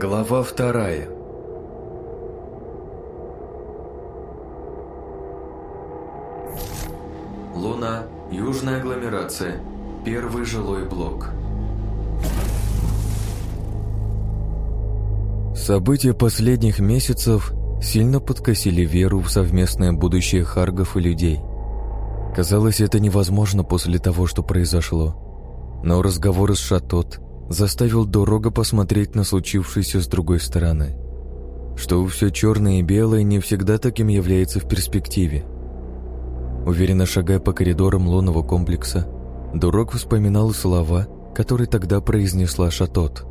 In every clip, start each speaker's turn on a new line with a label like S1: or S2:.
S1: Глава вторая Луна, южная агломерация, первый жилой блок. События последних месяцев сильно подкосили веру в совместное будущее Харгов и людей. Казалось, это невозможно после того, что произошло. Но разговор с Шатот заставил дорога посмотреть на случившееся с другой стороны. Что все черное и белое не всегда таким является в перспективе. Уверенно шагая по коридорам лунного комплекса, Дурок вспоминал слова, которые тогда произнесла Шатот.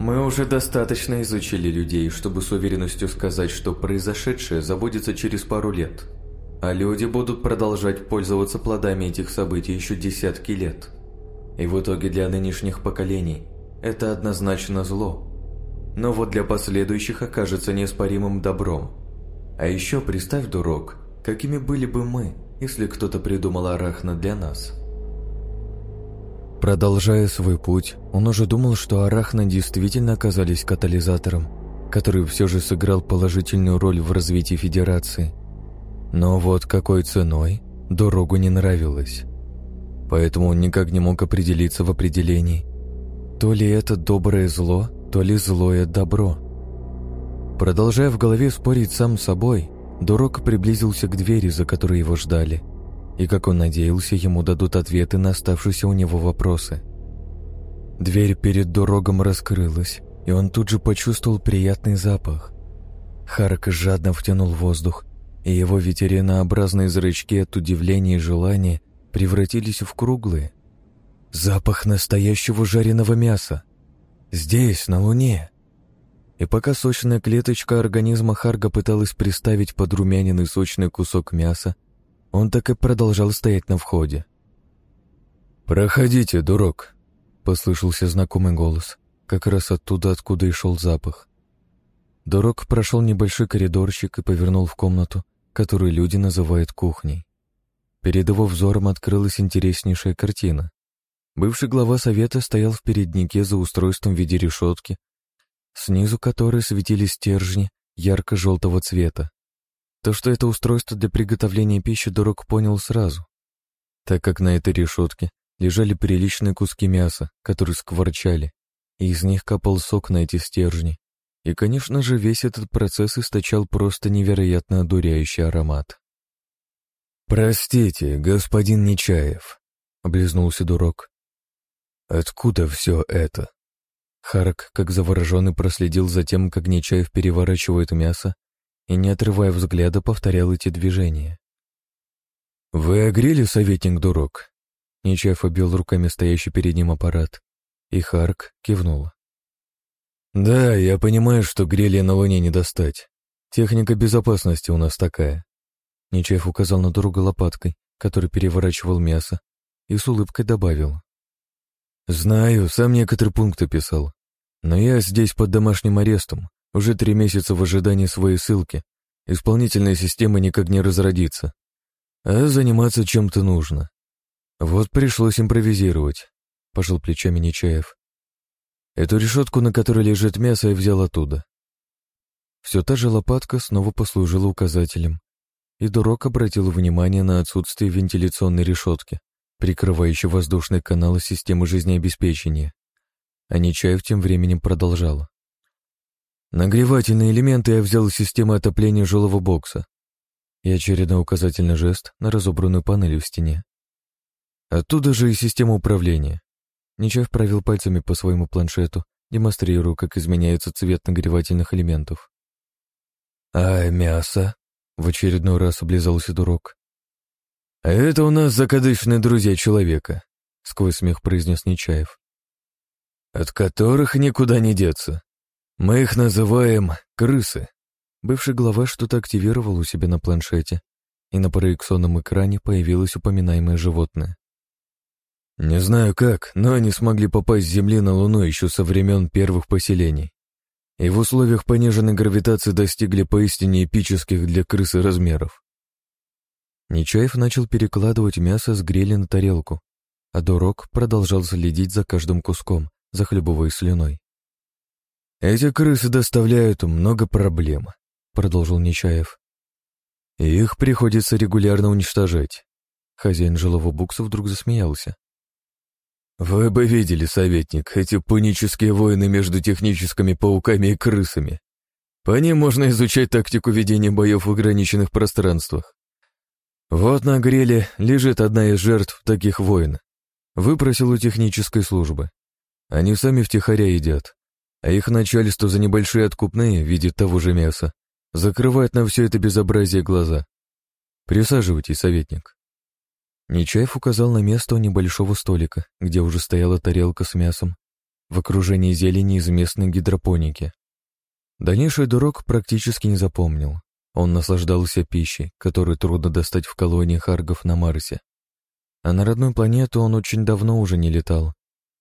S1: «Мы уже достаточно изучили людей, чтобы с уверенностью сказать, что произошедшее забудется через пару лет, а люди будут продолжать пользоваться плодами этих событий еще десятки лет». И в итоге для нынешних поколений это однозначно зло. Но вот для последующих окажется неоспоримым добром. А еще представь, дурак, какими были бы мы, если кто-то придумал арахна для нас. Продолжая свой путь, он уже думал, что арахна действительно оказались катализатором, который все же сыграл положительную роль в развитии Федерации. Но вот какой ценой дорогу не нравилось поэтому он никак не мог определиться в определении. То ли это доброе зло, то ли злое добро. Продолжая в голове спорить сам с собой, Дурок приблизился к двери, за которой его ждали, и, как он надеялся, ему дадут ответы на оставшиеся у него вопросы. Дверь перед Дурогом раскрылась, и он тут же почувствовал приятный запах. Харк жадно втянул воздух, и его ветеринообразные зрачки от удивления и желания превратились в круглые. Запах настоящего жареного мяса. Здесь, на Луне. И пока сочная клеточка организма Харга пыталась приставить подрумяненный сочный кусок мяса, он так и продолжал стоять на входе. «Проходите, дурак», — послышался знакомый голос, как раз оттуда, откуда и шел запах. Дурак прошел небольшой коридорчик и повернул в комнату, которую люди называют кухней. Перед его взором открылась интереснейшая картина. Бывший глава совета стоял в переднике за устройством в виде решетки, снизу которой светились стержни ярко-желтого цвета. То, что это устройство для приготовления пищи, Дурак понял сразу, так как на этой решетке лежали приличные куски мяса, которые скворчали, и из них капал сок на эти стержни. И, конечно же, весь этот процесс источал просто невероятно одуряющий аромат. «Простите, господин Нечаев», — облизнулся дурак. «Откуда все это?» Харк, как завороженный, проследил за тем, как Нечаев переворачивает мясо, и, не отрывая взгляда, повторял эти движения. «Вы огрели, советник дурак?» Нечаев обвел руками стоящий перед ним аппарат, и Харк кивнул. «Да, я понимаю, что грели на Луне не достать. Техника безопасности у нас такая. Нечаев указал на друга лопаткой, который переворачивал мясо, и с улыбкой добавил. «Знаю, сам некоторые пункты писал. Но я здесь под домашним арестом, уже три месяца в ожидании своей ссылки. Исполнительная система никак не разродится. А заниматься чем-то нужно. Вот пришлось импровизировать», — пожал плечами Нечаев. «Эту решетку, на которой лежит мясо, я взял оттуда». Все та же лопатка снова послужила указателем, и Дурок обратил внимание на отсутствие вентиляционной решетки, прикрывающей воздушный канал системы жизнеобеспечения. А Нечаев тем временем продолжал. Нагревательные элементы я взял из системы отопления жилого бокса и очередной указательный жест на разобранную панель в стене. Оттуда же и система управления. Нечаев провел пальцами по своему планшету, демонстрируя, как изменяется цвет нагревательных элементов. «А мясо?» В очередной раз облизался дурак. «А это у нас закадычные друзья человека», — сквозь смех произнес Нечаев. «От которых никуда не деться. Мы их называем крысы». Бывший глава что-то активировал у себя на планшете, и на проекционном экране появилось упоминаемое животное. Не знаю как, но они смогли попасть с Земли на Луну еще со времен первых поселений и в условиях пониженной гравитации достигли поистине эпических для крысы размеров. Нечаев начал перекладывать мясо с гриля на тарелку, а Дурок продолжал следить за каждым куском, захлебываясь слюной. «Эти крысы доставляют много проблем», — продолжил Нечаев. «И их приходится регулярно уничтожать». Хозяин жилого букса вдруг засмеялся. «Вы бы видели, советник, эти панические войны между техническими пауками и крысами. По ним можно изучать тактику ведения боев в ограниченных пространствах. Вот на гриле лежит одна из жертв таких войн. Выпросил у технической службы. Они сами втихаря едят, а их начальство за небольшие откупные видит того же мяса, закрывает на все это безобразие глаза. Присаживайтесь, советник. Нечаев указал на место у небольшого столика, где уже стояла тарелка с мясом, в окружении зелени из местной гидропоники. Дальнейший дурак практически не запомнил. Он наслаждался пищей, которую трудно достать в колонии харгов на Марсе. А на родную планету он очень давно уже не летал.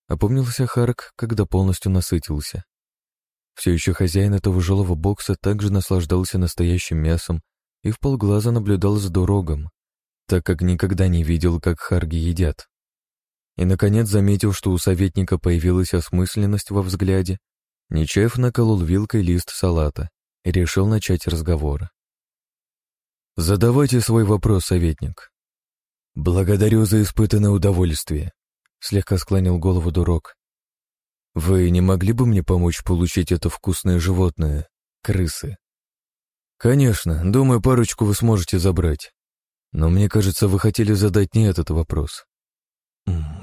S1: Опомнился Харк, когда полностью насытился. Все еще хозяин этого жилого бокса также наслаждался настоящим мясом и в полглаза наблюдал за дорогом, так как никогда не видел, как харги едят. И, наконец, заметил, что у советника появилась осмысленность во взгляде, Нечаев наколол вилкой лист салата и решил начать разговор. «Задавайте свой вопрос, советник». «Благодарю за испытанное удовольствие», — слегка склонил голову дурак. «Вы не могли бы мне помочь получить это вкусное животное, крысы?» «Конечно, думаю, парочку вы сможете забрать. Но мне кажется, вы хотели задать не этот вопрос».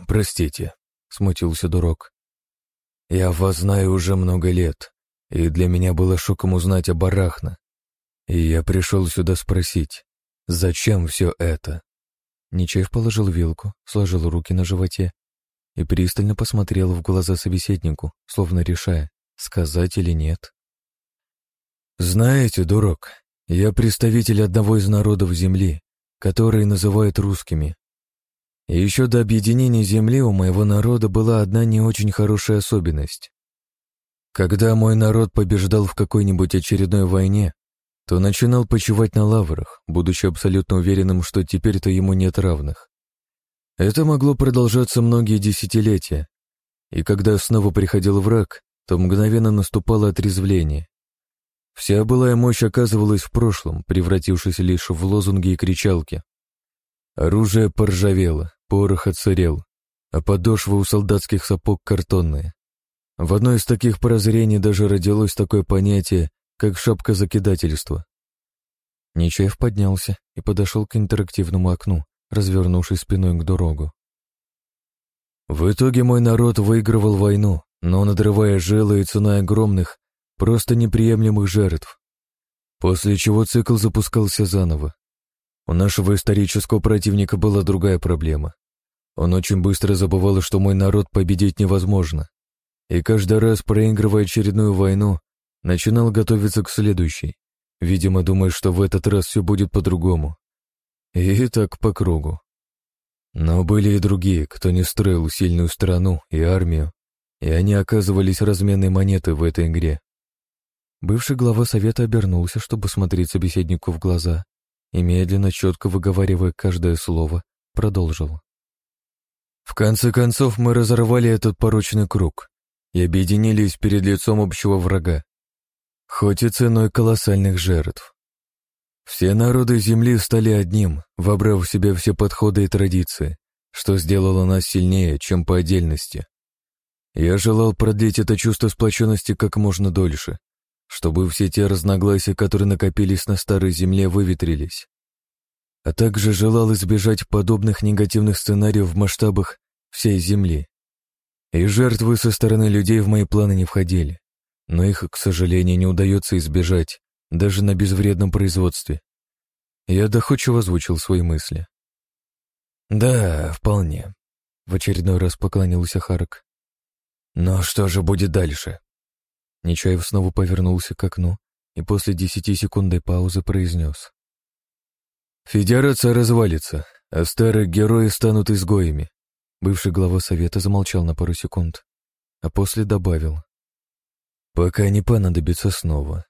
S1: «Простите», — смутился дурак. «Я вас знаю уже много лет, и для меня было шоком узнать о Барахна. И я пришел сюда спросить, зачем все это?» Нечаев положил вилку, сложил руки на животе и пристально посмотрел в глаза собеседнику, словно решая, сказать или нет. «Знаете, дурак, я представитель одного из народов Земли, которые называют русскими. И еще до объединения Земли у моего народа была одна не очень хорошая особенность. Когда мой народ побеждал в какой-нибудь очередной войне, то начинал почивать на лаврах, будучи абсолютно уверенным, что теперь-то ему нет равных. Это могло продолжаться многие десятилетия, и когда снова приходил враг, то мгновенно наступало отрезвление. Вся былая мощь оказывалась в прошлом, превратившись лишь в лозунги и кричалки. Оружие поржавело, порох отсырел, а подошвы у солдатских сапог картонные. В одной из таких прозрений даже родилось такое понятие, как шапка закидательства. Нечаев поднялся и подошел к интерактивному окну, развернувшись спиной к дорогу. В итоге мой народ выигрывал войну, но надрывая жилы и ценой огромных, просто неприемлемых жертв. После чего цикл запускался заново. У нашего исторического противника была другая проблема. Он очень быстро забывал, что мой народ победить невозможно. И каждый раз, проигрывая очередную войну, начинал готовиться к следующей, видимо, думая, что в этот раз все будет по-другому. И так по кругу. Но были и другие, кто не строил сильную страну и армию, и они оказывались разменной монетой в этой игре. Бывший глава совета обернулся, чтобы смотреть собеседнику в глаза, и медленно, четко выговаривая каждое слово, продолжил. В конце концов мы разорвали этот порочный круг и объединились перед лицом общего врага, хоть и ценой колоссальных жертв. Все народы Земли стали одним, вобрав в себя все подходы и традиции, что сделало нас сильнее, чем по отдельности. Я желал продлить это чувство сплоченности как можно дольше, чтобы все те разногласия, которые накопились на старой земле, выветрились. А также желал избежать подобных негативных сценариев в масштабах всей Земли. И жертвы со стороны людей в мои планы не входили, но их, к сожалению, не удается избежать, даже на безвредном производстве. Я доходчиво озвучил свои мысли. «Да, вполне», — в очередной раз поклонился Харк. «Но что же будет дальше?» Нечаев снова повернулся к окну и после десяти секундной паузы произнес. «Федерация развалится, а старые герои станут изгоями». Бывший глава совета замолчал на пару секунд, а после добавил. «Пока не понадобится снова».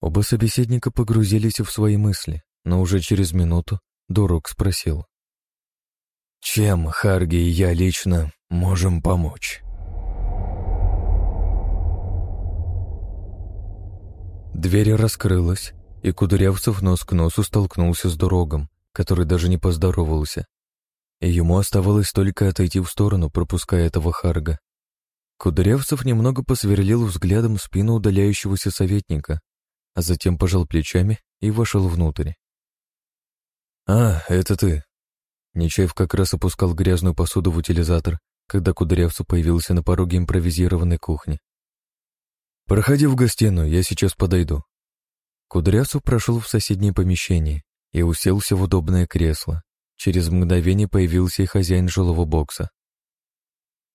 S1: Оба собеседника погрузились в свои мысли, но уже через минуту Дурок спросил. «Чем Харги и я лично можем помочь?» Дверь раскрылась, и Кудрявцев нос к носу столкнулся с дорогом, который даже не поздоровался. И ему оставалось только отойти в сторону, пропуская этого Харга. Кудрявцев немного посверлил взглядом спину удаляющегося советника, а затем пожал плечами и вошел внутрь. «А, это ты». Нечаев как раз опускал грязную посуду в утилизатор, когда Кудрявцев появился на пороге импровизированной кухни. «Проходи в гостиную, я сейчас подойду». Кудрявцев прошел в соседнее помещение и уселся в удобное кресло. Через мгновение появился и хозяин жилого бокса.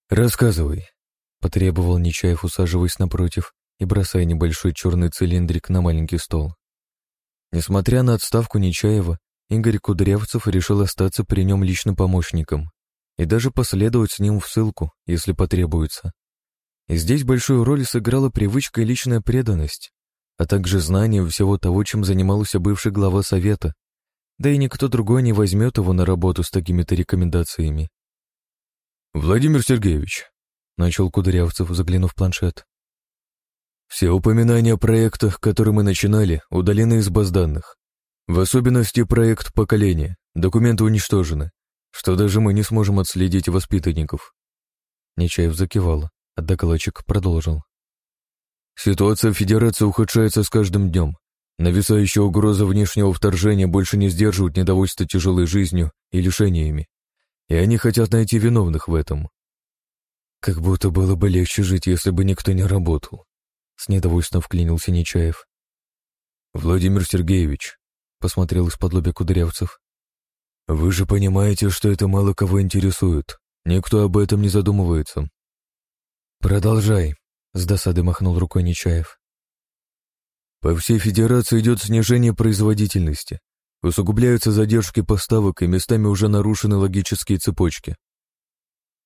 S1: «Рассказывай», — потребовал Нечаев, усаживаясь напротив и бросая небольшой черный цилиндрик на маленький стол. Несмотря на отставку Нечаева, Игорь Кудрявцев решил остаться при нем личным помощником и даже последовать с ним в ссылку, если потребуется. И здесь большую роль сыграла привычка и личная преданность, а также знание всего того, чем занимался бывший глава совета. Да и никто другой не возьмет его на работу с такими-то рекомендациями. «Владимир Сергеевич», — начал Кудрявцев, заглянув в планшет, «все упоминания о проектах, которые мы начинали, удалены из баз данных. В особенности проект поколения. Документы уничтожены, что даже мы не сможем отследить воспитанников». Нечаев закивал, докладчик продолжил. Ситуация в Федерации ухудшается с каждым днем. Нависающая угроза внешнего вторжения больше не сдерживает недовольство тяжелой жизнью и лишениями. И они хотят найти виновных в этом. Как будто было бы легче жить, если бы никто не работал. С недовольством вклинился Нечаев. Владимир Сергеевич, посмотрел из-под лобя Кудрявцев. Вы же понимаете, что это мало кого интересует. Никто об этом не задумывается. Продолжай, с досады махнул рукой Нечаев. По всей Федерации идет снижение производительности. Усугубляются задержки поставок и местами уже нарушены логические цепочки.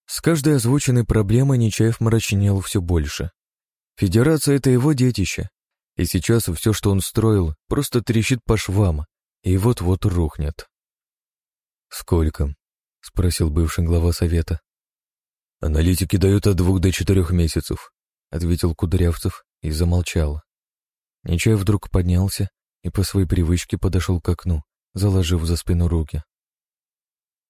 S1: С каждой озвученной проблемой Нечаев мрачнел все больше. Федерация — это его детище, и сейчас все, что он строил, просто трещит по швам и вот-вот рухнет. «Сколько?» — спросил бывший глава совета. «Аналитики дают от двух до четырех месяцев ответил Кудрявцев и замолчал. Нечаев вдруг поднялся и по своей привычке подошел к окну, заложив за спину руки.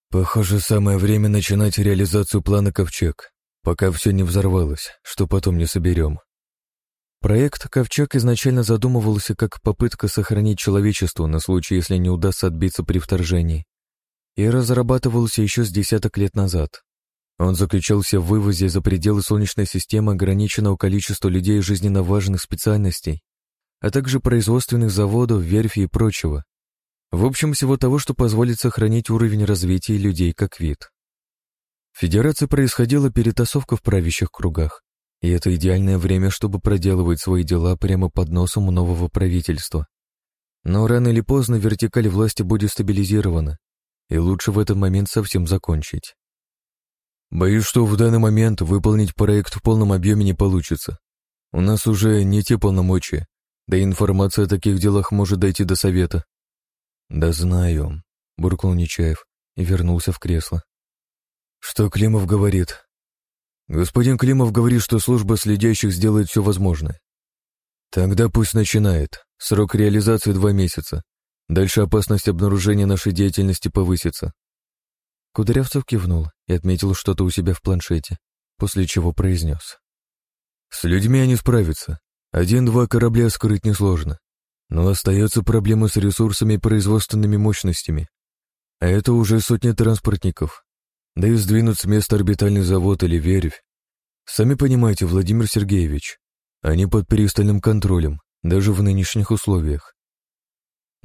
S1: «Похоже, самое время начинать реализацию плана «Ковчег», пока все не взорвалось, что потом не соберем». Проект «Ковчег» изначально задумывался как попытка сохранить человечество на случай, если не удастся отбиться при вторжении, и разрабатывался еще с десяток лет назад. Он заключался в вывозе за пределы Солнечной системы ограниченного количества людей жизненно важных специальностей, а также производственных заводов, верфи и прочего. В общем, всего того, что позволит сохранить уровень развития людей как вид. В Федерации происходила перетасовка в правящих кругах, и это идеальное время, чтобы проделывать свои дела прямо под носом нового правительства. Но рано или поздно вертикаль власти будет стабилизирована, и лучше в этот момент совсем закончить. Боюсь, что в данный момент выполнить проект в полном объеме не получится. У нас уже не те полномочия, да и информация о таких делах может дойти до совета. Да знаю, буркнул Нечаев и вернулся в кресло. Что Климов говорит? Господин Климов говорит, что служба следящих сделает все возможное. Тогда пусть начинает. Срок реализации два месяца. Дальше опасность обнаружения нашей деятельности повысится. Кудрявцев кивнул и отметил что-то у себя в планшете, после чего произнес. «С людьми они справятся. Один-два корабля скрыть несложно. Но остается проблема с ресурсами и производственными мощностями. А это уже сотни транспортников. Да и сдвинуть с места орбитальный завод или верфь. Сами понимаете, Владимир Сергеевич, они под пристальным контролем, даже в нынешних условиях.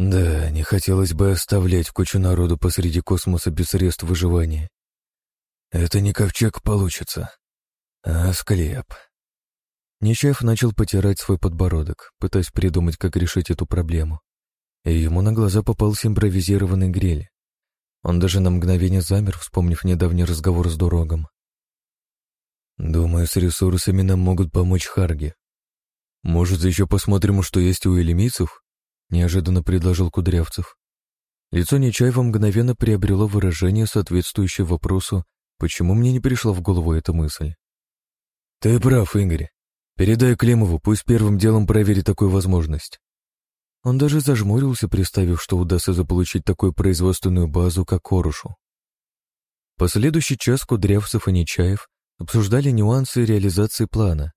S1: Да, не хотелось бы оставлять кучу народу посреди космоса без средств выживания. Это не ковчег получится, а склеп. Нечаев начал потирать свой подбородок, пытаясь придумать, как решить эту проблему. И ему на глаза попался импровизированный гриль. Он даже на мгновение замер, вспомнив недавний разговор с Дурогом. «Думаю, с ресурсами нам могут помочь Харги. Может, еще посмотрим, что есть у элемийцев?» Неожиданно предложил Кудрявцев. Лицо Нечаева мгновенно приобрело выражение, соответствующее вопросу, почему мне не пришла в голову эта мысль. «Ты прав, Игорь. Передай Климову, пусть первым делом проверит такую возможность. Он даже зажмурился, представив, что удастся заполучить такую производственную базу, как Корушу. Последующий час Кудрявцев и Нечаев обсуждали нюансы реализации плана.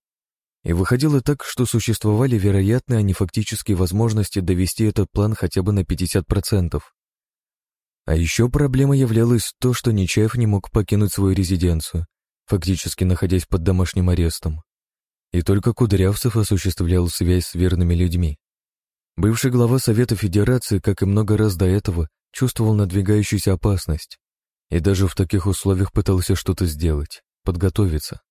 S1: И выходило так, что существовали вероятные, а не фактические возможности довести этот план хотя бы на 50%. А еще проблемой являлось то, что Нечаев не мог покинуть свою резиденцию, фактически находясь под домашним арестом. И только Кудрявцев осуществлял связь с верными людьми. Бывший глава Совета Федерации, как и много раз до этого, чувствовал надвигающуюся опасность и даже в таких условиях пытался что-то сделать, подготовиться.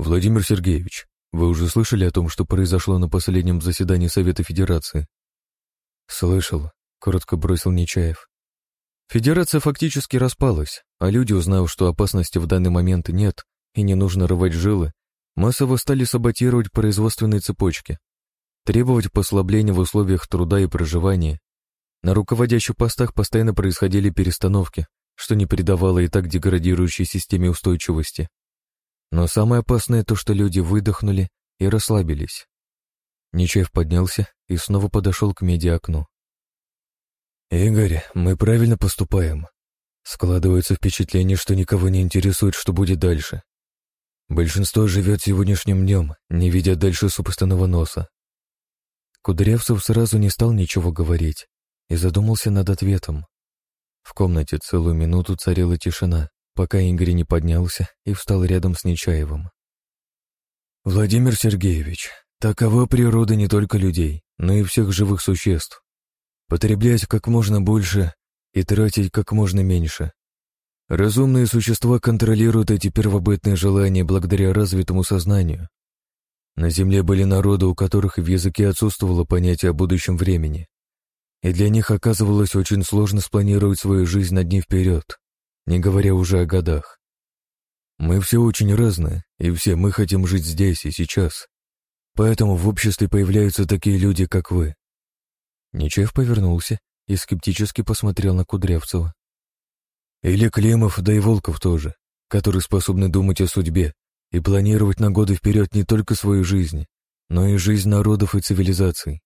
S1: «Владимир Сергеевич, вы уже слышали о том, что произошло на последнем заседании Совета Федерации?» «Слышал», — коротко бросил Нечаев. Федерация фактически распалась, а люди, узнав, что опасности в данный момент нет и не нужно рвать жилы, массово стали саботировать производственные цепочки, требовать послабления в условиях труда и проживания. На руководящих постах постоянно происходили перестановки, что не придавало и так деградирующей системе устойчивости. Но самое опасное то, что люди выдохнули и расслабились. Нечаев поднялся и снова подошел к медиа-окну. «Игорь, мы правильно поступаем. Складывается впечатление, что никого не интересует, что будет дальше. Большинство живет сегодняшним днем, не видя дальше собственного носа. Кудрявцев сразу не стал ничего говорить и задумался над ответом. В комнате целую минуту царила тишина, пока Игорь не поднялся и встал рядом с Нечаевым. «Владимир Сергеевич, такова природа не только людей, но и всех живых существ. Потреблять как можно больше и тратить как можно меньше. Разумные существа контролируют эти первобытные желания благодаря развитому сознанию. На Земле были народы, у которых в языке отсутствовало понятие о будущем времени. И для них оказывалось очень сложно спланировать свою жизнь на дни вперед, не говоря уже о годах. Мы все очень разные, и все мы хотим жить здесь и сейчас. Поэтому в обществе появляются такие люди, как вы. Нечаев повернулся и скептически посмотрел на Кудрявцева. Или Климов, да и Волков тоже, которые способны думать о судьбе и планировать на годы вперед не только свою жизнь, но и жизнь народов и цивилизаций.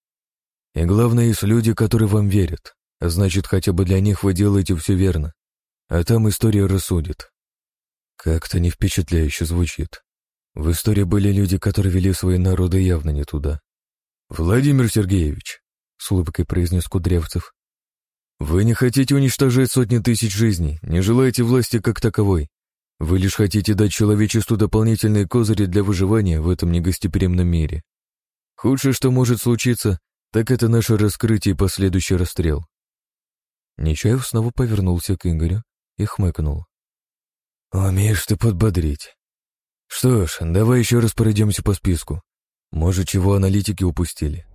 S1: И главное, есть люди, которые вам верят, а значит, хотя бы для них вы делаете все верно, а там история рассудит. Как-то не впечатляюще звучит. В истории были люди, которые вели свои народы явно не туда. «Владимир Сергеевич», — с улыбкой произнес Кудрявцев, «вы не хотите уничтожать сотни тысяч жизней, не желаете власти как таковой, вы лишь хотите дать человечеству дополнительные козыри для выживания в этом негостеприимном мире. Худшее, что может случиться, так это наше раскрытие и последующий расстрел. Нечаев снова повернулся к Игорю и хмыкнул. «Умеешь ты подбодрить. Что ж, давай еще раз пройдемся по списку. Может, чего аналитики упустили».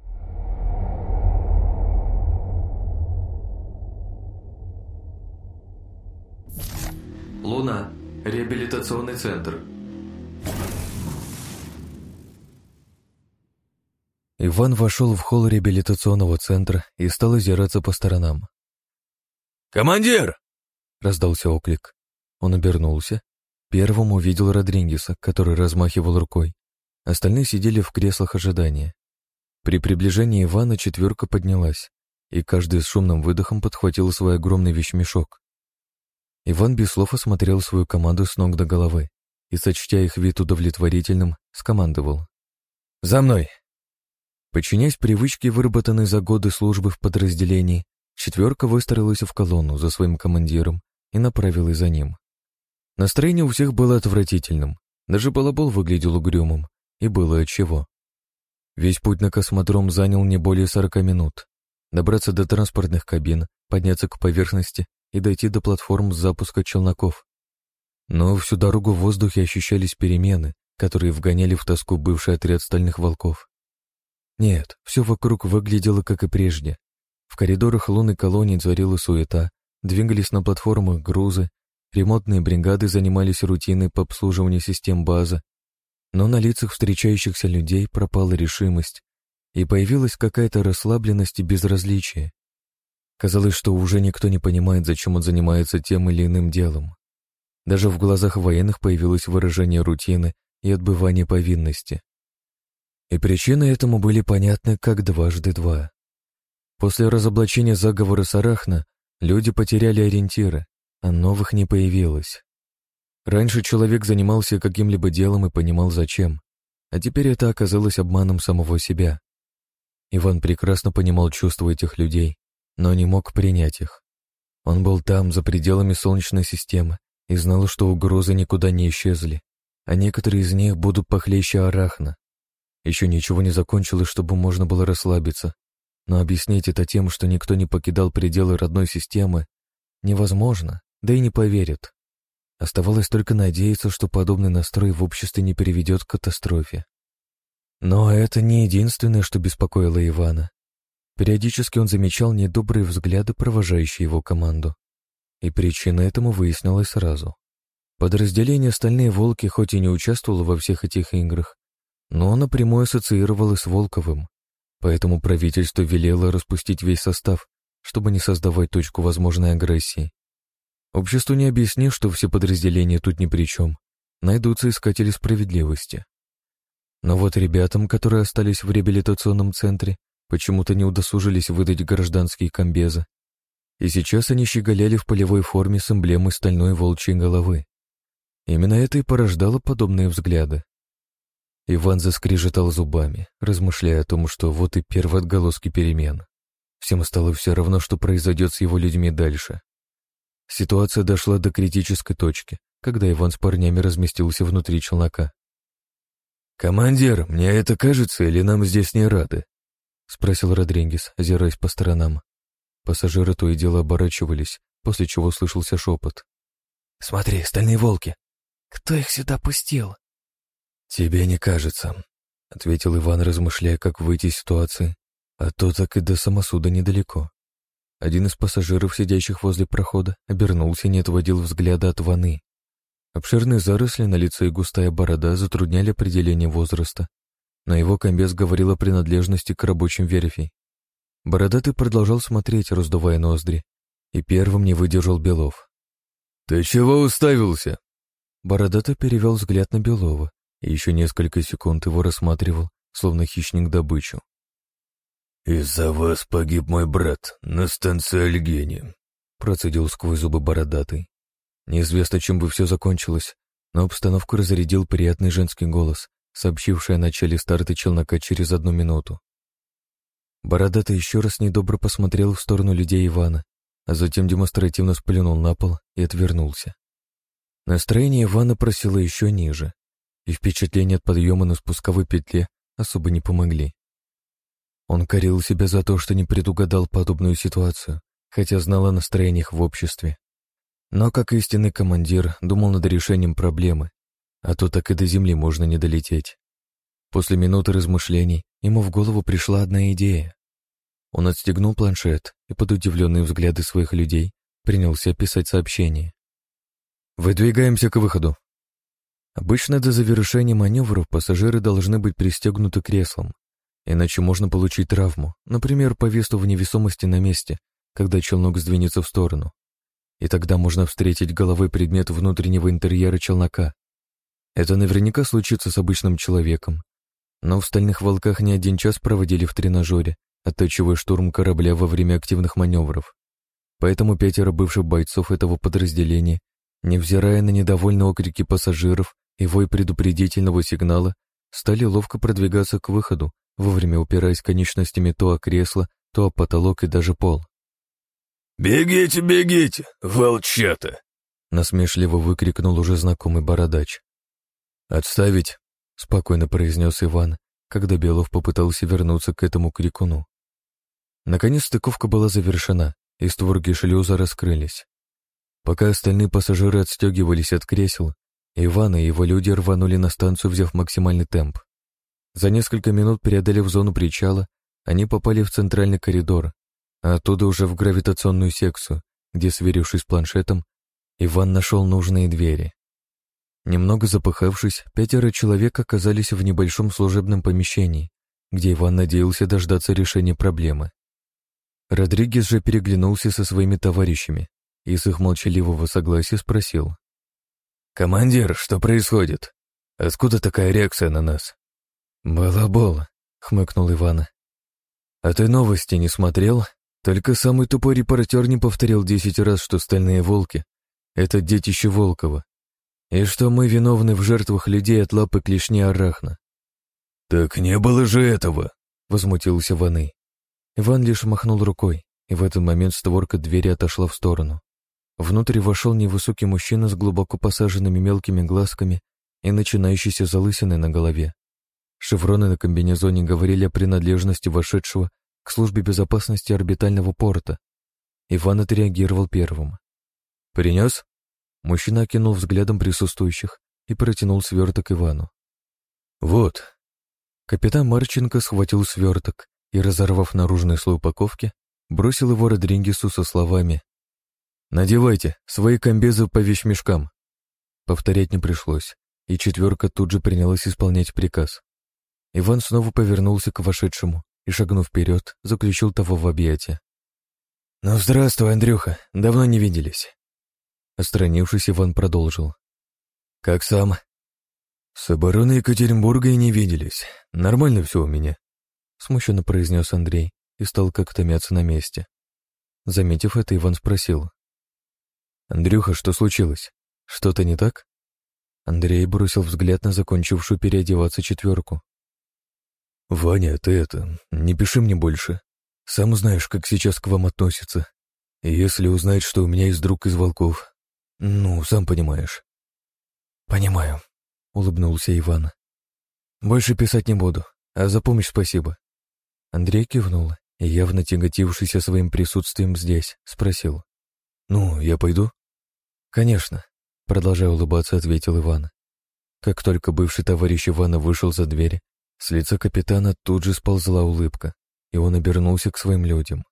S2: Луна. Реабилитационный центр.
S1: Иван вошел в холл реабилитационного центра и стал озираться по сторонам.
S3: «Командир!»
S1: — раздался оклик. Он обернулся. Первым увидел Родригеса, который размахивал рукой. Остальные сидели в креслах ожидания. При приближении Ивана четверка поднялась, и каждый с шумным выдохом подхватил свой огромный вещмешок. Иван без слов осмотрел свою команду с ног до головы и, сочтя их вид удовлетворительным, скомандовал. «За мной!» Подчиняясь привычке, выработанной за годы службы в подразделении, четверка выстроилась в колонну за своим командиром и направилась за ним. Настроение у всех было отвратительным, даже балабол выглядел угрюмым, и было отчего. Весь путь на космодром занял не более сорока минут. Добраться до транспортных кабин, подняться к поверхности и дойти до платформ запуска челноков. Но всю дорогу в воздухе ощущались перемены, которые вгоняли в тоску бывший отряд стальных волков. Нет, все вокруг выглядело как и прежде. В коридорах лунной колонии царила суета, двигались на платформах грузы, ремонтные бригады занимались рутиной по обслуживанию систем базы, но на лицах встречающихся людей пропала решимость, и появилась какая-то расслабленность и безразличие. Казалось, что уже никто не понимает, зачем он занимается тем или иным делом. Даже в глазах военных появилось выражение рутины и отбывания повинности. И причины этому были понятны как дважды два. После разоблачения заговора Сарахна люди потеряли ориентиры, а новых не появилось. Раньше человек занимался каким-либо делом и понимал зачем, а теперь это оказалось обманом самого себя. Иван прекрасно понимал чувства этих людей, но не мог принять их. Он был там, за пределами Солнечной системы, и знал, что угрозы никуда не исчезли, а некоторые из них будут похлеще арахна. Еще ничего не закончилось, чтобы можно было расслабиться, но объяснить это тем, что никто не покидал пределы родной системы, невозможно, да и не поверят. Оставалось только надеяться, что подобный настрой в обществе не приведет к катастрофе. Но это не единственное, что беспокоило Ивана. Периодически он замечал недобрые взгляды, провожающие его команду. И причина этому выяснилась сразу. Подразделение «Стальные волки» хоть и не участвовало во всех этих играх, но напрямую ассоциировалось с Волковым, поэтому правительство велело распустить весь состав, чтобы не создавать точку возможной агрессии. Обществу не объяснишь, что все подразделения тут ни при чем. Найдутся искатели справедливости. Но вот ребятам, которые остались в реабилитационном центре, почему-то не удосужились выдать гражданские комбезы. И сейчас они щеголяли в полевой форме с эмблемой стальной волчьей головы. Именно это и порождало подобные взгляды. Иван заскрежетал зубами, размышляя о том, что вот и первые отголоски перемен. Всем стало все равно, что произойдет с его людьми дальше. Ситуация дошла до критической точки, когда Иван с парнями разместился внутри челнока.
S3: «Командир, мне это кажется, или нам здесь не рады?»
S1: — спросил Родригес, озираясь по сторонам. Пассажиры то и дело оборачивались, после чего слышался шепот.
S4: «Смотри, стальные волки! Кто их сюда пустил?»
S1: «Тебе не кажется», — ответил Иван, размышляя, как выйти из ситуации, а то так и до самосуда недалеко. Один из пассажиров, сидящих возле прохода, обернулся и не отводил взгляда от ваны. Обширные заросли на лице и густая борода затрудняли определение возраста, на его комбез говорил о принадлежности к рабочим верфи. Бородатый продолжал смотреть, раздувая ноздри, и первым не выдержал Белов.
S3: «Ты чего уставился?»
S1: Бородатый перевел взгляд на Белова еще несколько секунд его рассматривал, словно хищник добычу.
S3: «Из-за вас погиб мой брат на станции Альгени», — процедил сквозь зубы Бородатый.
S1: Неизвестно, чем бы все закончилось, но обстановку разрядил приятный женский голос, сообщивший о начале старта челнока через одну минуту. Бородатый еще раз недобро посмотрел в сторону людей Ивана, а затем демонстративно сплюнул на пол и отвернулся. Настроение Ивана просило еще ниже, и впечатления от подъема на спусковой петле особо не помогли. Он корил себя за то, что не предугадал подобную ситуацию, хотя знал о настроениях в обществе. Но, как истинный командир, думал над решением проблемы а то так и до земли можно не долететь. После минуты размышлений ему в голову пришла одна идея. Он отстегнул планшет и под удивленные взгляды своих людей принялся писать сообщение. «Выдвигаемся к выходу». Обычно до завершения маневров пассажиры должны быть пристегнуты креслом, иначе можно получить травму, например, повесту в невесомости на месте, когда челнок сдвинется в сторону. И тогда можно встретить головой предмет внутреннего интерьера челнока, это наверняка случится с обычным человеком. Но в «Стальных волках» не один час проводили в тренажере, оттачивая штурм корабля во время активных маневров. Поэтому пятеро бывших бойцов этого подразделения, невзирая на недовольные окрики пассажиров и вой предупредительного сигнала, стали ловко продвигаться к выходу, вовремя упираясь конечностями то о кресло, то о потолок и даже пол.
S3: «Бегите, бегите, волчата!»
S1: насмешливо выкрикнул уже знакомый бородач. «Отставить!» — спокойно произнес Иван, когда Белов попытался вернуться к этому крикуну. Наконец стыковка была завершена, и створки шлюза раскрылись. Пока остальные пассажиры отстегивались от кресел, Иван и его люди рванули на станцию, взяв максимальный темп. За несколько минут, преодолев зону причала, они попали в центральный коридор, а оттуда уже в гравитационную секцию, где, сверившись с планшетом, Иван нашел нужные двери. Немного запыхавшись, пятеро человек оказались в небольшом служебном помещении, где Иван надеялся дождаться решения проблемы. Родригес же переглянулся со своими товарищами и с их молчаливого согласия спросил.
S3: «Командир, что происходит? Откуда такая реакция на нас?»
S1: «Балабол», — хмыкнул Иван. «А ты новости не смотрел? Только самый тупой репортер не повторил десять раз, что стальные волки — это детище Волкова, и что мы виновны в жертвах людей от лапы клешни арахна».
S3: «Так не было же этого!»
S1: — возмутился Ваны. Иван лишь махнул рукой, и в этот момент створка двери отошла в сторону. Внутрь вошел невысокий мужчина с глубоко посаженными мелкими глазками и начинающейся залысиной на голове. Шевроны на комбинезоне говорили о принадлежности вошедшего к службе безопасности орбитального порта. Иван отреагировал первым. «Принес?» Мужчина окинул взглядом присутствующих и протянул сверток Ивану. «Вот». Капитан Марченко схватил сверток и, разорвав наружный слой упаковки, бросил его Родрингесу со словами «Надевайте свои комбезы по вещмешкам». Повторять не пришлось, и четверка тут же принялась исполнять приказ. Иван снова повернулся к вошедшему и, шагнув вперед, заключил того в объятия. «Ну, здравствуй, Андрюха, давно не виделись». Остранившись, Иван продолжил. «Как сам?» «С обороны Екатеринбурга и не виделись. Нормально все у меня», — смущенно произнес Андрей и стал как-то мяться на месте. Заметив это, Иван спросил. «Андрюха, что случилось? Что-то не так?» Андрей бросил взгляд на закончившую переодеваться четверку. «Ваня, ты это, не пиши мне больше. Сам знаешь, как сейчас к вам относятся. Если узнает, что у меня есть друг из волков, ну, сам понимаешь». «Понимаю», — улыбнулся Иван. «Больше писать не буду, а за помощь спасибо». Андрей кивнул явно тяготившийся своим присутствием здесь, спросил. «Ну, я пойду?» «Конечно», — продолжая улыбаться, ответил Иван. Как только бывший товарищ Ивана вышел за дверь, с лица капитана тут же сползла улыбка, и он обернулся к своим людям.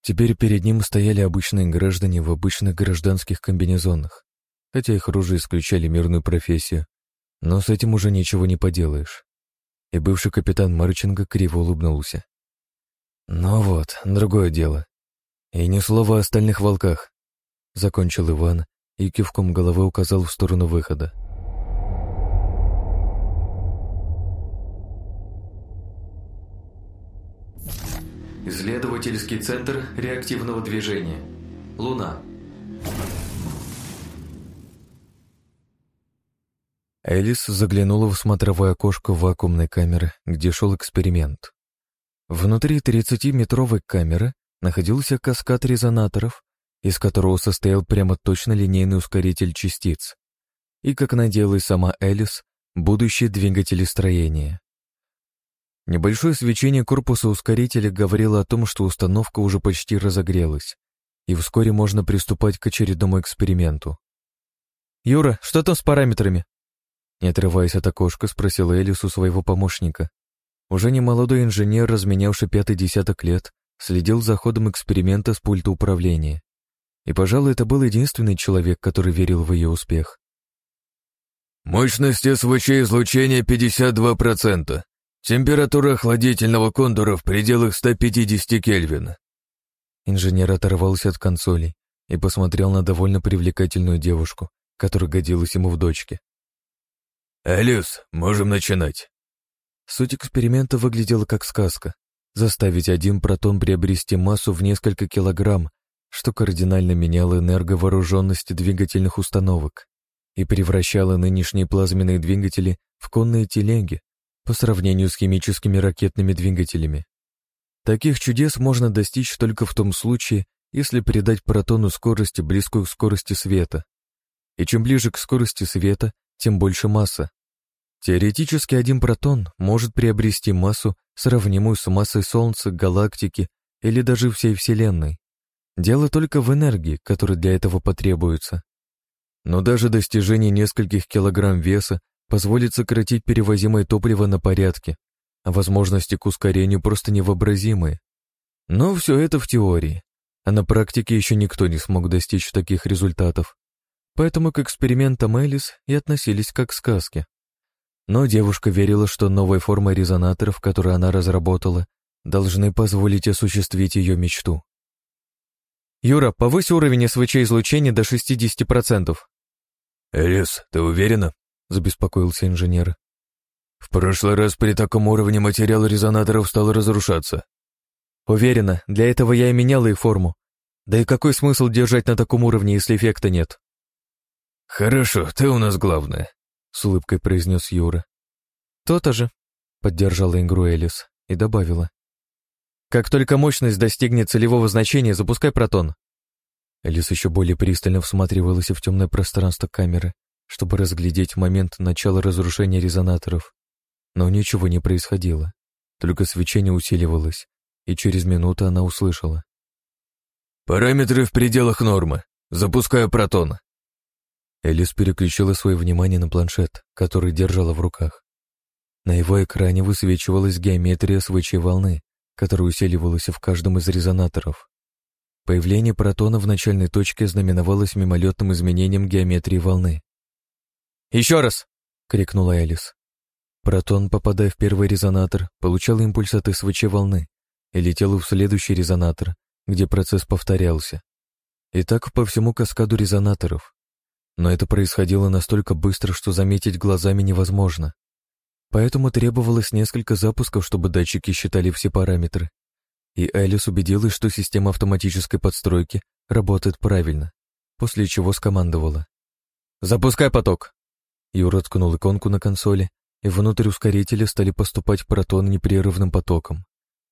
S1: Теперь перед ним стояли обычные граждане в обычных гражданских комбинезонах, хотя их оружие исключали мирную профессию, но с этим уже ничего не поделаешь. И бывший капитан Марченко криво улыбнулся. «Ну вот, другое дело. И ни слова о остальных волках», — закончил Иван и кивком головы указал в сторону выхода.
S2: Исследовательский центр реактивного движения. Луна.
S1: Элис заглянула в смотровое окошко вакуумной камеры, где шел эксперимент. Внутри 30-метровой камеры находился каскад резонаторов, из которого состоял прямо точно линейный ускоритель частиц. И, как надеялась сама Элис, будущее двигатели строения. Небольшое свечение корпуса ускорителя говорило о том, что установка уже почти разогрелась, и вскоре можно приступать к очередному эксперименту. «Юра, что там с параметрами?» Не отрываясь от окошка, спросила Элис у своего помощника. Уже немолодой инженер, разменявший пятый десяток лет, следил за ходом эксперимента с пульта управления. И, пожалуй, это был единственный человек, который верил в ее успех.
S3: «Мощность СВЧ излучения 52%. Температура охладительного контура в пределах 150 Кельвин.
S1: Инженер оторвался от консолей и посмотрел на довольно привлекательную девушку, которая годилась ему в дочке.
S3: «Элис, можем начинать».
S1: Суть эксперимента выглядела как сказка. Заставить один протон приобрести массу в несколько килограмм, что кардинально меняло энерговооруженность двигательных установок и превращало нынешние плазменные двигатели в конные телеги, по сравнению с химическими ракетными двигателями. Таких чудес можно достичь только в том случае, если придать протону скорости, близкую к скорости света. И чем ближе к скорости света, тем больше масса. Теоретически один протон может приобрести массу, сравнимую с массой Солнца, галактики или даже всей Вселенной. Дело только в энергии, которая для этого потребуется. Но даже достижение нескольких килограмм веса позволит сократить перевозимое топливо на порядке, а возможности к ускорению просто невообразимые. Но все это в теории, а на практике еще никто не смог достичь таких результатов. Поэтому к экспериментам Элис и относились как к сказке. Но девушка верила, что новая форма резонаторов, которую она разработала, должны позволить осуществить ее мечту. «Юра, повысь уровень СВЧ-излучения до 60%.
S3: «Элис, ты уверена?»
S1: — забеспокоился инженер.
S3: В прошлый раз при таком уровне материал резонаторов стал разрушаться.
S1: Уверена, для этого я и меняла их форму. Да и какой смысл держать на таком уровне, если эффекта нет?
S3: Хорошо, ты у нас главная, с улыбкой произнес Юра.
S1: То-то же, поддержала игру Элис и добавила. Как только мощность достигнет целевого значения, запускай протон. Элис еще более пристально всматривалась в темное пространство камеры, чтобы разглядеть момент начала разрушения резонаторов. Но ничего не происходило, только свечение усиливалось, и через минуту она услышала.
S3: «Параметры в пределах нормы. Запускаю протон».
S1: Элис переключила свое внимание на планшет, который держала в руках. На его экране высвечивалась геометрия свечей волны, которая усиливалась в каждом из резонаторов. Появление протона в начальной точке знаменовалось мимолетным изменением геометрии волны. «Еще раз!» — крикнула Элис. Протон, попадая в первый резонатор, получал импульс от СВЧ волны и летел в следующий резонатор, где процесс повторялся. И так по всему каскаду резонаторов. Но это происходило настолько быстро, что заметить глазами невозможно. Поэтому требовалось несколько запусков, чтобы датчики считали все параметры. И Элис убедилась, что система автоматической подстройки работает правильно, после чего скомандовала. «Запускай поток!» Юра ткнул иконку на консоли, и внутрь ускорителя стали поступать протоны непрерывным потоком,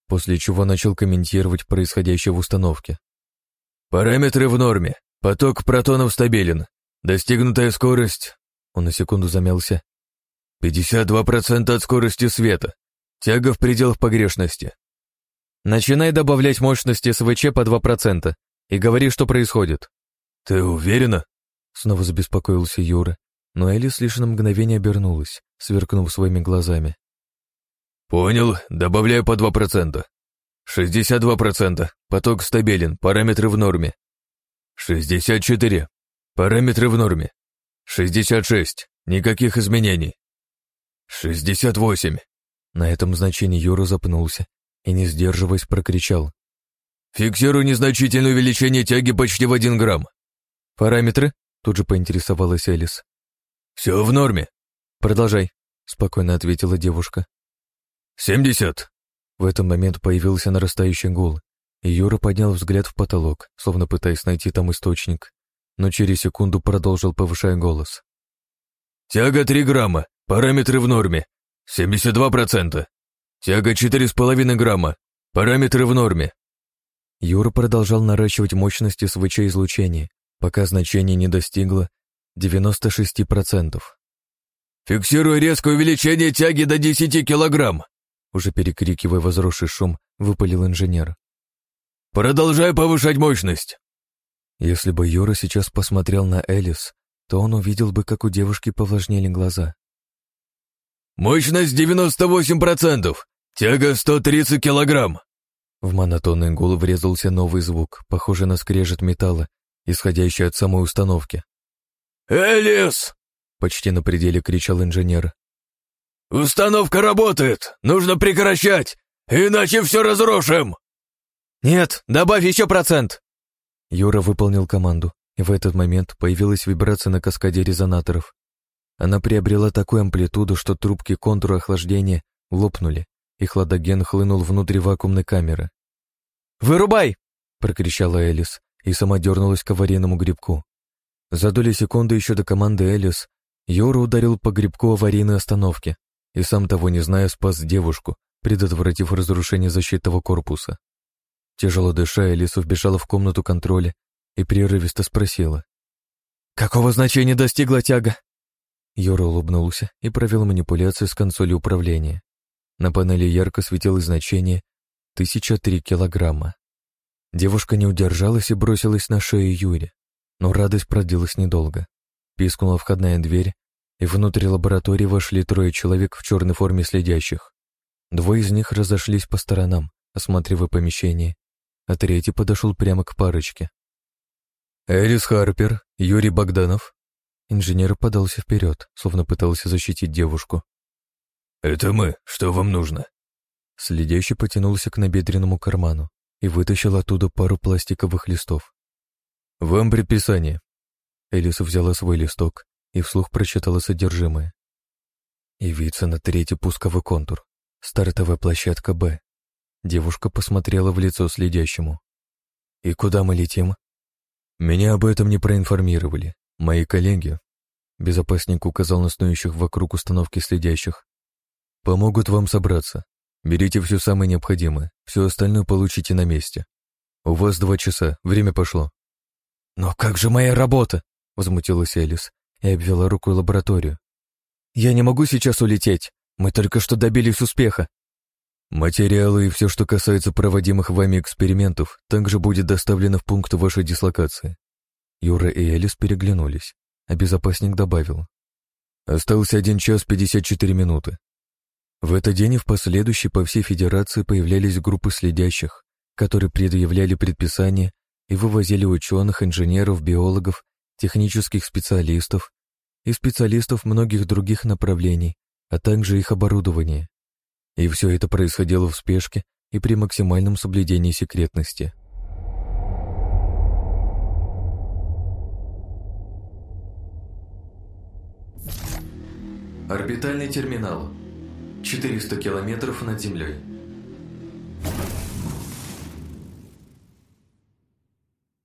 S1: после чего начал комментировать происходящее в установке.
S3: «Параметры в норме. Поток протонов стабилен. Достигнутая скорость...» Он на секунду замялся. «52% от скорости света. Тяга в пределах погрешности».
S1: «Начинай добавлять мощности СВЧ по 2% и говори, что происходит».
S3: «Ты уверена?»
S1: Снова забеспокоился Юра, но Элис лишь на мгновение обернулась, сверкнув своими глазами.
S3: «Понял, добавляю по 2%. 62%. Поток стабилен, параметры в норме. 64. Параметры в норме. 66. Никаких изменений. 68.
S1: На этом значении Юра запнулся и, не сдерживаясь, прокричал.
S3: «Фиксирую незначительное увеличение тяги почти в один грамм».
S1: «Параметры?» — тут же поинтересовалась Элис.
S3: «Все в норме».
S1: «Продолжай», — спокойно ответила девушка.
S3: «Семьдесят».
S1: В этот момент появился нарастающий гул, и Юра поднял взгляд в потолок, словно пытаясь найти там источник, но через секунду продолжил, повышая голос.
S3: «Тяга три грамма, параметры в норме, семьдесят два процента. Тяга четыре с половиной грамма, параметры в норме».
S1: Юра продолжал наращивать мощности СВЧ излучения, пока значение не достигло 96%.
S3: «Фиксирую резкое увеличение тяги до 10 килограмм!»
S1: Уже перекрикивая возросший шум, выпалил инженер.
S3: «Продолжай повышать мощность!»
S1: Если бы Юра сейчас посмотрел на Элис, то он увидел бы, как у девушки повлажнели глаза.
S3: «Мощность 98%! Тяга 130 килограмм!»
S1: В монотонный гул врезался новый звук, похожий на скрежет металла, исходящий от самой установки.
S3: «Элис!»
S1: — почти на пределе кричал инженер.
S3: «Установка работает! Нужно прекращать, иначе все разрушим!»
S1: «Нет, добавь еще процент!» Юра выполнил команду, и в этот момент появилась вибрация на каскаде резонаторов. Она приобрела такую амплитуду, что трубки контура охлаждения лопнули, и хладоген хлынул внутрь вакуумной камеры. «Вырубай!» — прокричала Элис и сама дернулась к аварийному грибку. За доли секунды еще до команды Элис Юра ударил по грибку аварийной остановки и, сам того не зная, спас девушку, предотвратив разрушение защитного корпуса. Тяжело дыша, Элис вбежала в комнату контроля и прерывисто спросила. «Какого значения достигла тяга?» Юра улыбнулся и провел манипуляцию с консолью управления. На панели ярко светилось значение 1003 килограмма. Девушка не удержалась и бросилась на шею Юре, но радость продлилась недолго. Пискнула входная дверь, и внутрь лаборатории вошли трое человек в черной форме следящих. Двое из них разошлись по сторонам, осматривая помещение, а третий подошел прямо к парочке. «Элис Харпер, Юрий Богданов». Инженер подался вперед, словно пытался защитить девушку.
S3: «Это мы. Что вам нужно?»
S1: Следящий потянулся к набедренному карману и вытащил оттуда пару пластиковых листов. «Вам предписание». Элис взяла свой листок и вслух прочитала содержимое. и виться на третий пусковой контур. Стартовая площадка «Б». Девушка посмотрела в лицо следящему. «И куда мы летим?» «Меня об этом не проинформировали. Мои коллеги...» Безопасник указал на снующих вокруг установки следящих. «Помогут вам собраться. Берите все самое необходимое, все остальное получите на месте. У вас два часа, время пошло».
S4: «Но как же моя работа?»
S1: — возмутилась Элис и обвела рукой лабораторию.
S4: «Я не могу сейчас улететь. Мы только что добились успеха.
S1: Материалы и все, что касается проводимых вами экспериментов, также будет доставлено в пункт вашей дислокации. Юра и Элис переглянулись, а безопасник добавил. Остался один час пятьдесят четыре минуты. В этот день и в последующий по всей Федерации появлялись группы следящих, которые предъявляли предписания и вывозили ученых, инженеров, биологов, технических специалистов и специалистов многих других направлений, а также их оборудование. И все это происходило в спешке и при максимальном соблюдении секретности.
S2: Орбитальный терминал. 400 километров над Землей.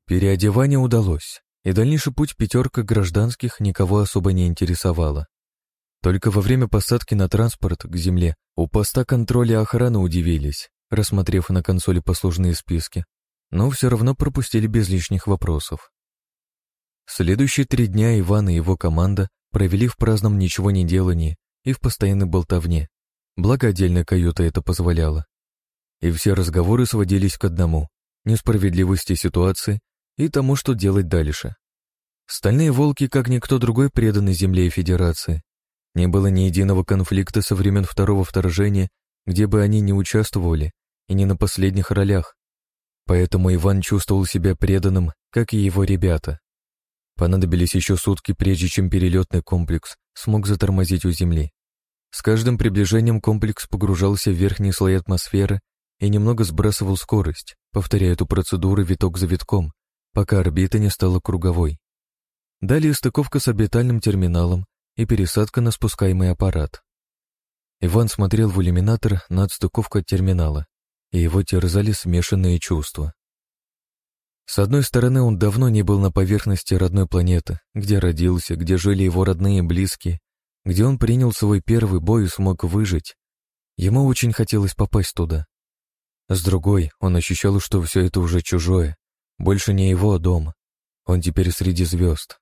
S1: Переодевание удалось, и дальнейший путь пятерка гражданских никого особо не интересовало. Только во время посадки на транспорт к земле у поста контроля охраны удивились, рассмотрев на консоли послужные списки, но все равно пропустили без лишних вопросов. Следующие три дня Иван и его команда провели в праздном ничего не делании и в постоянной болтовне, благо отдельная каюта это позволяла. И все разговоры сводились к одному — несправедливости ситуации и тому, что делать дальше. Стальные волки, как никто другой, преданы Земле и Федерации, не было ни единого конфликта со времен второго вторжения, где бы они не участвовали, и не на последних ролях. Поэтому Иван чувствовал себя преданным, как и его ребята. Понадобились еще сутки, прежде чем перелетный комплекс смог затормозить у Земли. С каждым приближением комплекс погружался в верхние слои атмосферы и немного сбрасывал скорость, повторяя эту процедуру виток за витком, пока орбита не стала круговой. Далее стыковка с орбитальным терминалом, и пересадка на спускаемый аппарат. Иван смотрел в иллюминатор на отстыковку от терминала, и его терзали смешанные чувства. С одной стороны, он давно не был на поверхности родной планеты, где родился, где жили его родные и близкие, где он принял свой первый бой и смог выжить. Ему очень хотелось попасть туда. С другой, он ощущал, что все это уже чужое, больше не его дом. Он теперь среди звезд.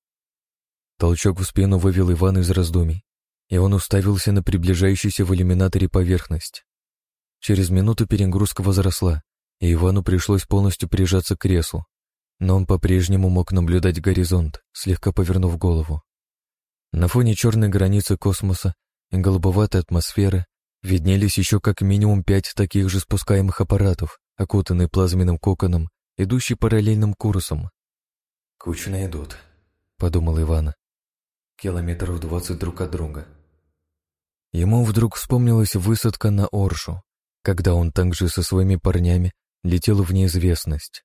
S1: Толчок в спину вывел Ивана из раздумий, и он уставился на приближающуюся в иллюминаторе поверхность. Через минуту перегрузка возросла, и Ивану пришлось полностью прижаться к креслу, но он по-прежнему мог наблюдать горизонт, слегка повернув голову. На фоне черной границы космоса и голубоватой атмосферы виднелись еще как минимум пять таких же спускаемых аппаратов, окутанные плазменным коконом, идущий параллельным курсом.
S4: «Кучно идут», —
S1: подумал Иван.
S4: Километров двадцать друг от друга.
S1: Ему вдруг вспомнилась высадка на Оршу, когда он также со своими парнями летел в неизвестность.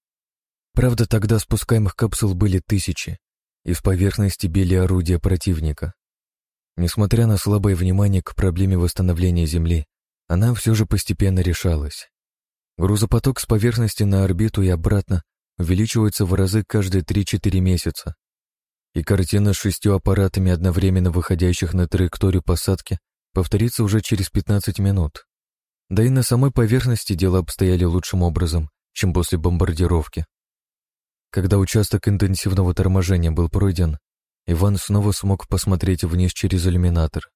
S1: Правда, тогда спускаемых капсул были тысячи, и с поверхности били орудия противника. Несмотря на слабое внимание к проблеме восстановления Земли, она все же постепенно решалась. Грузопоток с поверхности на орбиту и обратно увеличивается в разы каждые 3-4 месяца, и картина с шестью аппаратами, одновременно выходящих на траекторию посадки, повторится уже через 15 минут. Да и на самой поверхности дела обстояли лучшим образом, чем после бомбардировки. Когда участок интенсивного торможения был пройден, Иван снова смог посмотреть вниз через иллюминатор.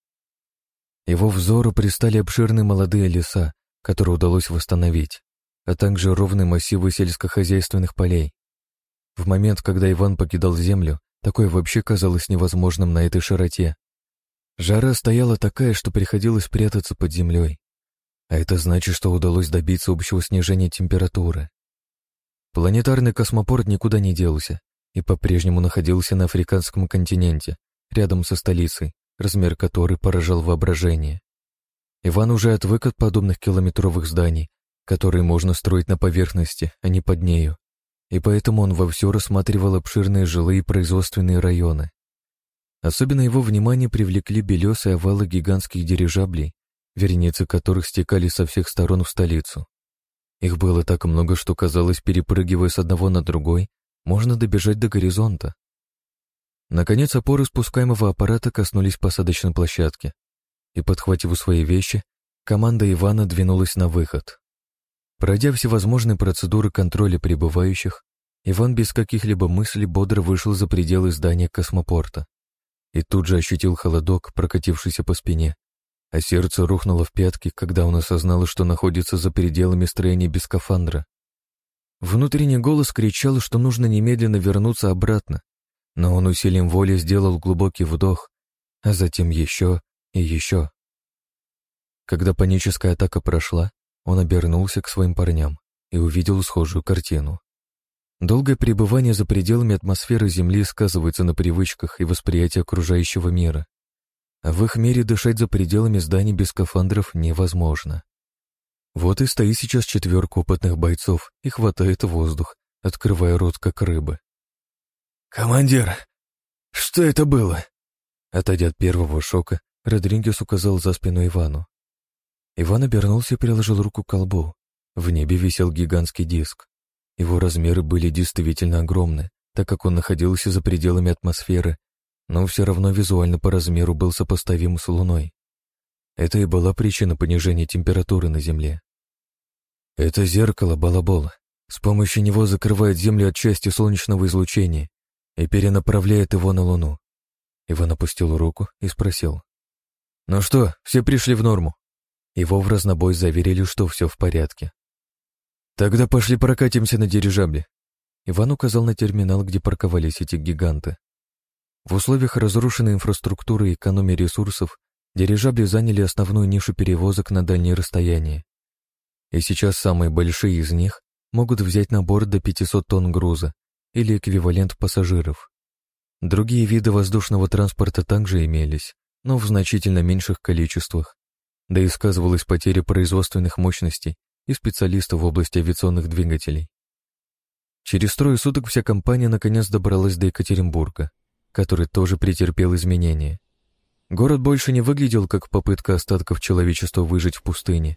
S1: Его взору пристали обширные молодые леса, которые удалось восстановить, а также ровные массивы сельскохозяйственных полей. В момент, когда Иван покидал землю, Такое вообще казалось невозможным на этой широте. Жара стояла такая, что приходилось прятаться под землей. А это значит, что удалось добиться общего снижения температуры. Планетарный космопорт никуда не делся и по-прежнему находился на африканском континенте, рядом со столицей, размер которой поражал воображение. Иван уже отвык от подобных километровых зданий, которые можно строить на поверхности, а не под нею и поэтому он вовсю рассматривал обширные жилые производственные районы. Особенно его внимание привлекли белесые овалы гигантских дирижаблей, вереницы которых стекали со всех сторон в столицу. Их было так много, что казалось, перепрыгивая с одного на другой, можно добежать до горизонта. Наконец опоры спускаемого аппарата коснулись посадочной площадки, и, подхватив свои вещи, команда Ивана двинулась на выход. Пройдя всевозможные процедуры контроля прибывающих, Иван без каких-либо мыслей бодро вышел за пределы здания космопорта и тут же ощутил холодок, прокатившийся по спине, а сердце рухнуло в пятки, когда он осознал, что находится за пределами строения без скафандра. Внутренний голос кричал, что нужно немедленно вернуться обратно, но он усилием воли сделал глубокий вдох, а затем еще и еще. Когда паническая атака прошла, он обернулся к своим парням и увидел схожую картину. Долгое пребывание за пределами атмосферы Земли сказывается на привычках и восприятии окружающего мира. В их мире дышать за пределами зданий без скафандров невозможно. Вот и стоит сейчас четверка опытных бойцов и хватает воздух, открывая рот, как рыбы.
S3: «Командир, что это было?»
S1: Отойдя от первого шока, Родригес указал за спину Ивану. Иван обернулся и приложил руку к колбу. В небе висел гигантский диск. Его размеры были действительно огромны, так как он находился за пределами атмосферы, но все равно визуально по размеру был сопоставим с Луной. Это и была причина понижения температуры на Земле. Это зеркало Балабола. С помощью него закрывает Землю от части солнечного излучения и перенаправляет его на Луну. Иван опустил руку и спросил. «Ну что, все пришли в норму?» Его в разнобой заверили, что все в порядке. «Тогда пошли прокатимся на дирижабле». Иван указал на терминал, где парковались эти гиганты. В условиях разрушенной инфраструктуры и экономии ресурсов дирижабли заняли основную нишу перевозок на дальние расстояния. И сейчас самые большие из них могут взять на борт до 500 тонн груза или эквивалент пассажиров. Другие виды воздушного транспорта также имелись, но в значительно меньших количествах да и сказывалась потеря производственных мощностей и специалистов в области авиационных двигателей. Через трое суток вся компания наконец добралась до Екатеринбурга, который тоже претерпел изменения. Город больше не выглядел как попытка остатков человечества выжить в пустыне.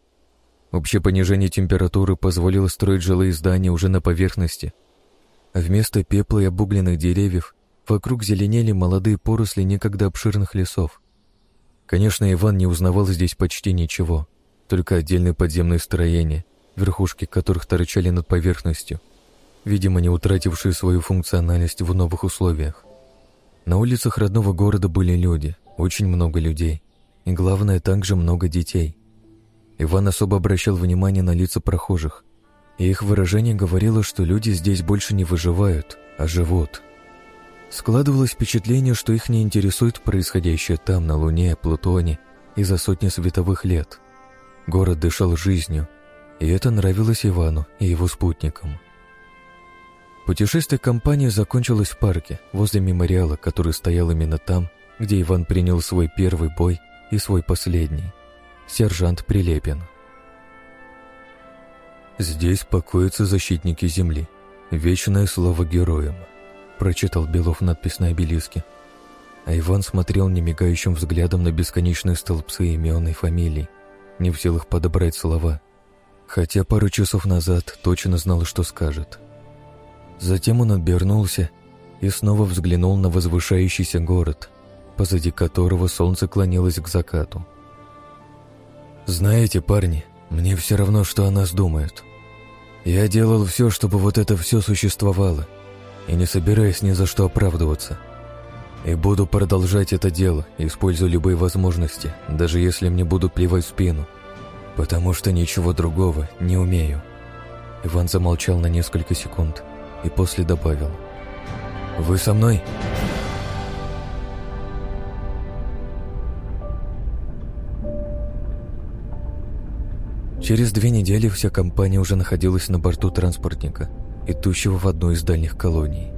S1: Общее понижение температуры позволило строить жилые здания уже на поверхности, а вместо пепла и обугленных деревьев вокруг зеленели молодые поросли некогда обширных лесов. Конечно, Иван не узнавал здесь почти ничего, только отдельные подземные строения, верхушки которых торчали над поверхностью, видимо, не утратившие свою функциональность в новых условиях. На улицах родного города были люди, очень много людей, и главное, также много детей. Иван особо обращал внимание на лица прохожих, и их выражение говорило, что люди здесь больше не выживают, а живут – Складывалось впечатление, что их не интересует происходящее там, на Луне, Плутоне и за сотни световых лет. Город дышал жизнью, и это нравилось Ивану и его спутникам. Путешествие компании закончилось в парке, возле мемориала, который стоял именно там, где Иван принял свой первый бой и свой последний. Сержант Прилепин. Здесь покоятся защитники Земли. Вечное слово героям прочитал Белов надпись на обелиске. А Иван смотрел немигающим взглядом на бесконечные столбцы имен и фамилий, не в силах подобрать слова, хотя пару часов назад точно знал, что скажет. Затем он обернулся и снова взглянул на возвышающийся город, позади которого солнце клонилось к закату. «Знаете, парни, мне все равно, что о нас думают. Я делал все, чтобы вот это все существовало» и не собираюсь ни за что оправдываться. И буду продолжать это дело, используя любые возможности, даже если мне будут плевать в спину, потому что ничего другого не умею. Иван замолчал на несколько секунд и после добавил. «Вы со мной?» Через две недели вся компания уже находилась на борту транспортника – идущего в одну из дальних колоний.